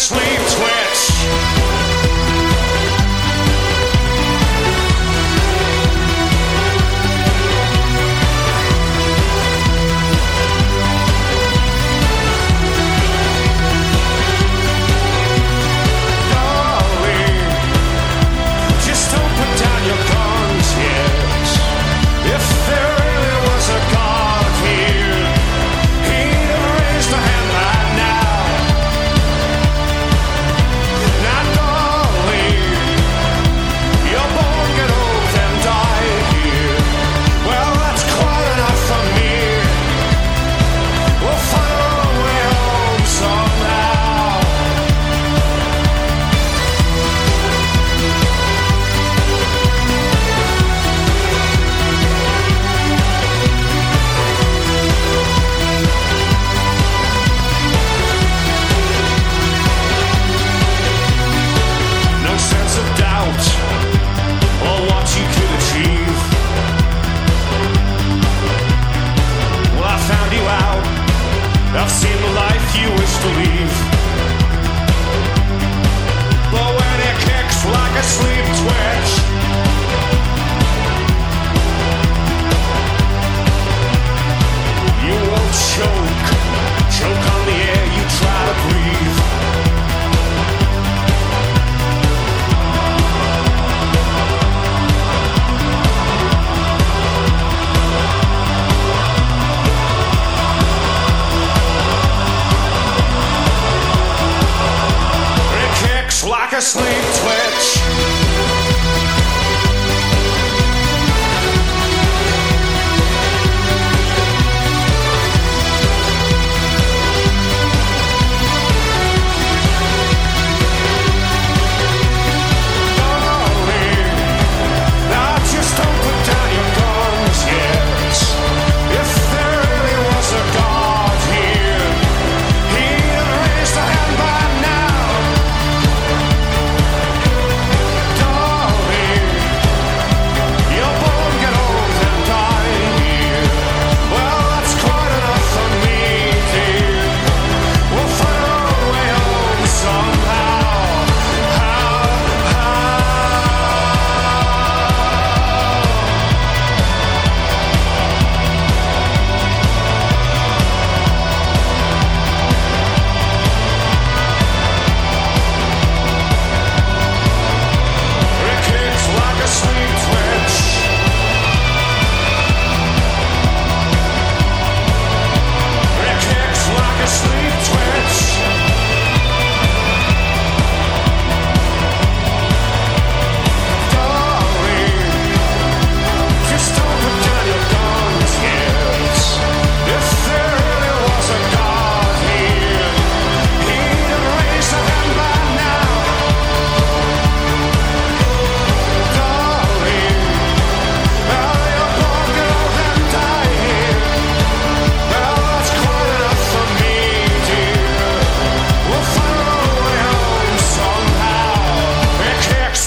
Sleep sleep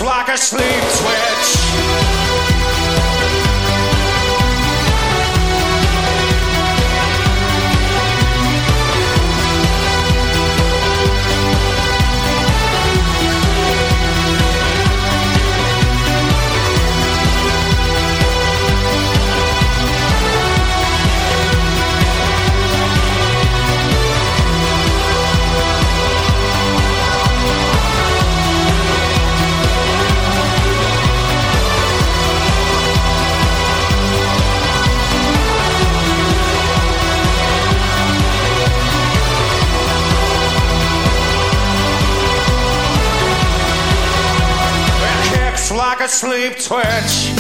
like a sleep twitch. Sleep twitch.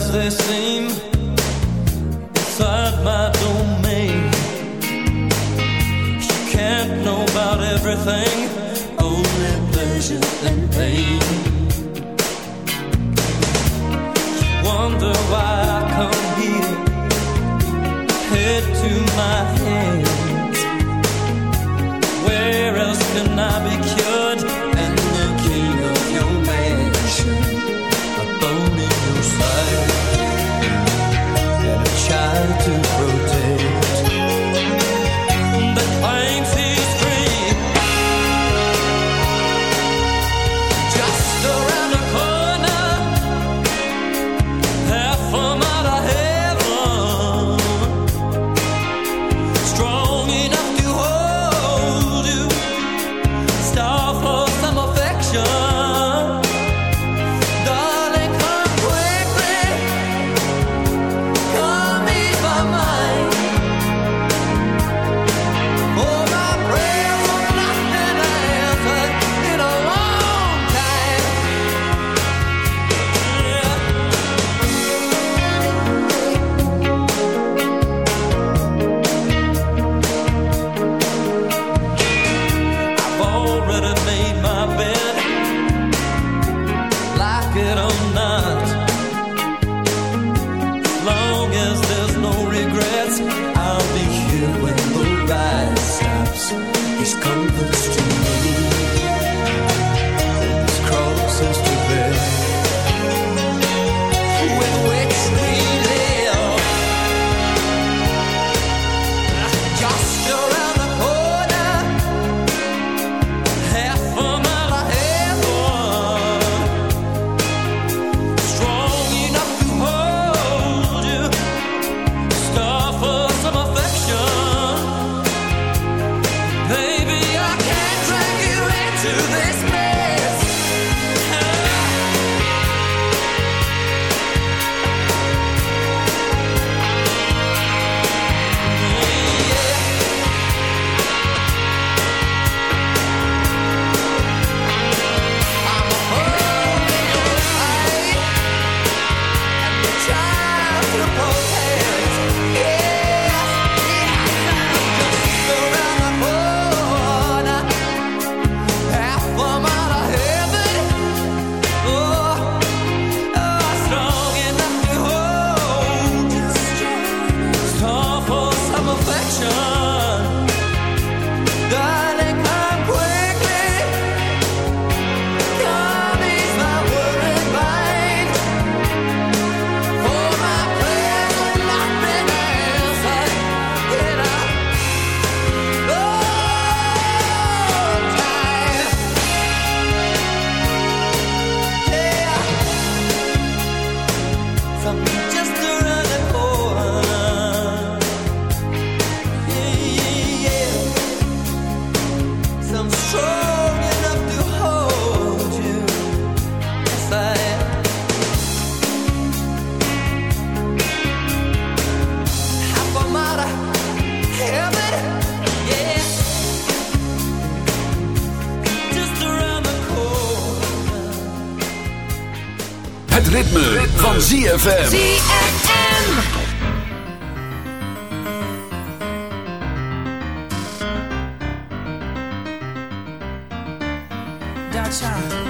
as they seem Inside my domain. She can't know about everything Only pleasure and pain. Why I come here Head to my hands. Where else can I be ZFM. ZFM.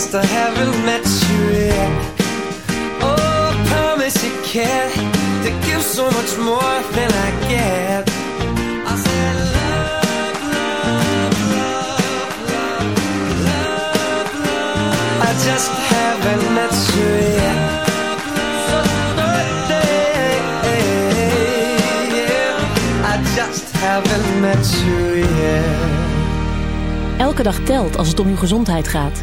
I just haven't met you yet. Oh, I promise you can to give so much more than I get. I said love, love, love, love, love, love. I just haven't met you yet. So birthday, yeah. I just haven't met you yet. Elke dag telt als het om uw gezondheid gaat.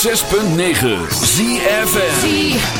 106.9 ZFN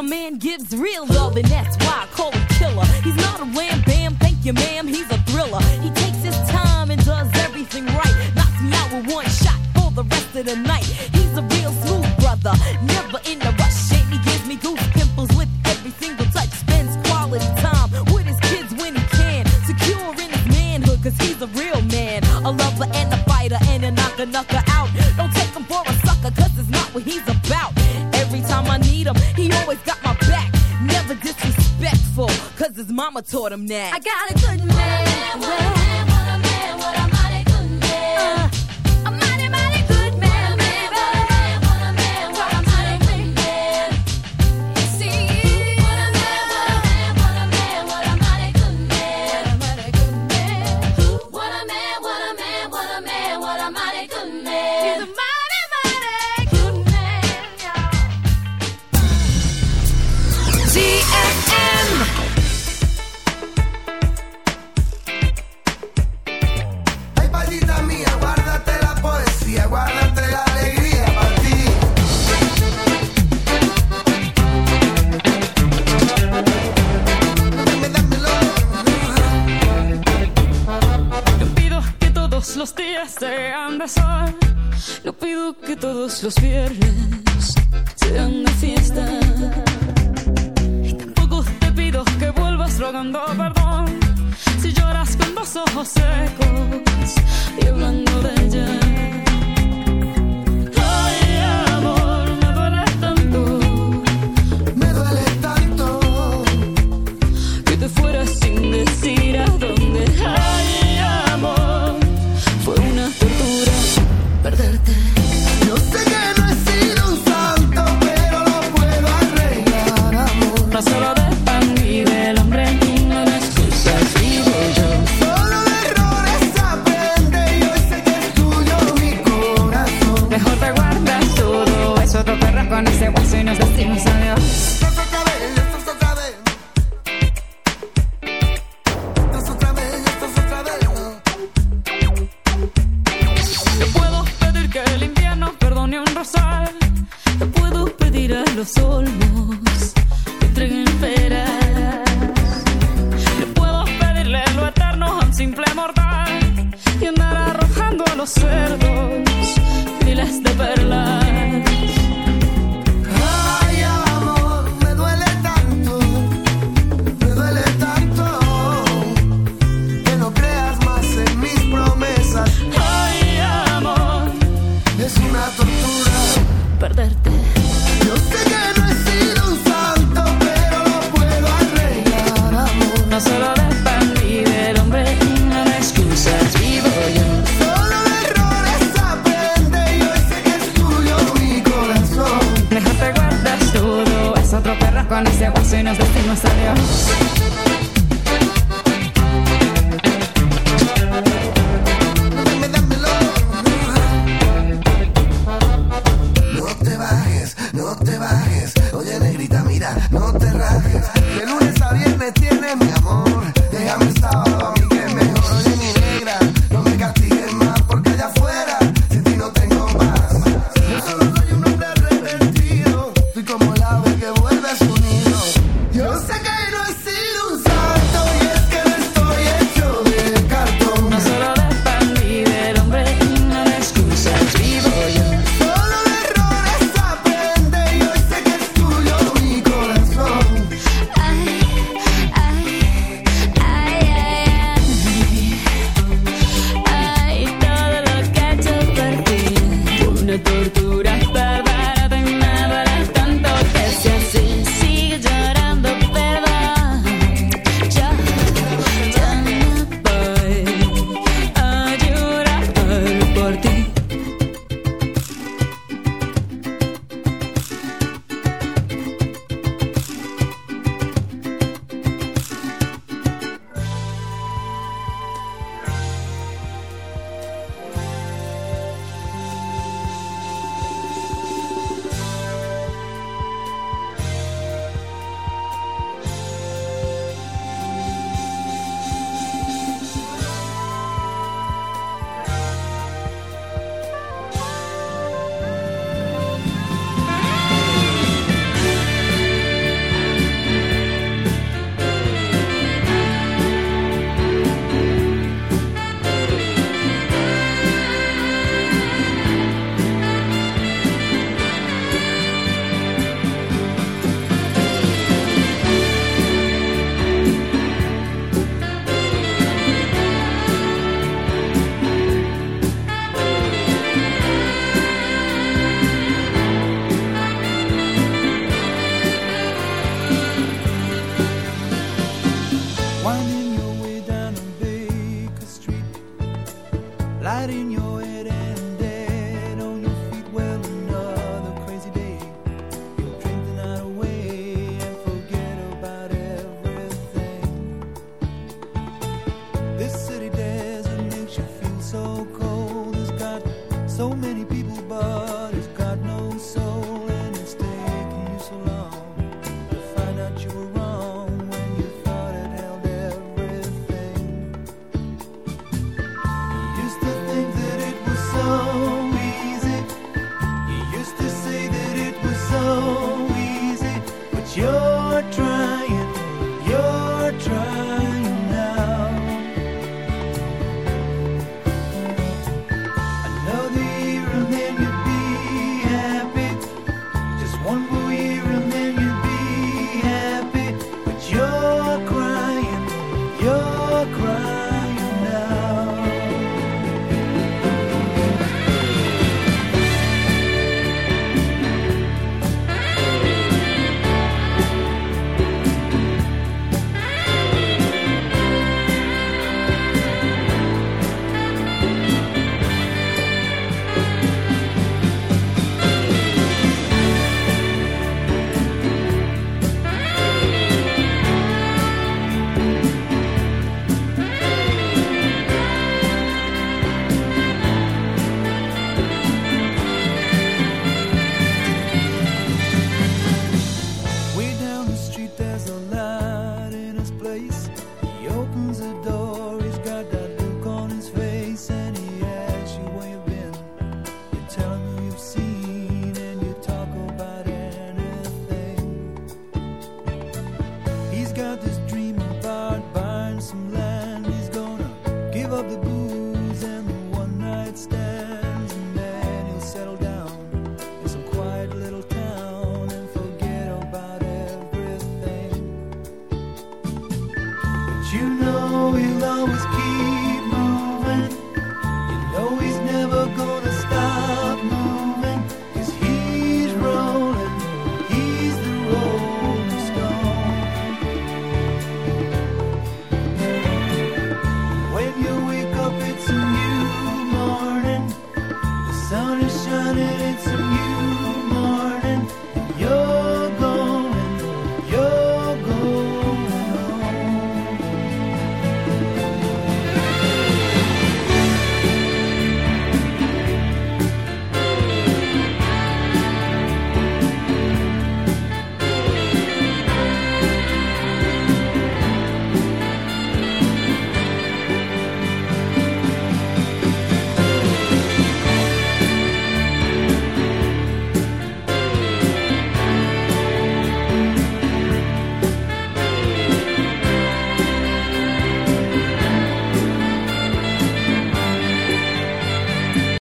A man gives real love, and that's for next. I got Lo pido que todos los viernes sean de fiesta. Y tampoco te pido que vuelvas rogando perdón. Si lloras con dos ojos secos y hablando de ella. Adiós.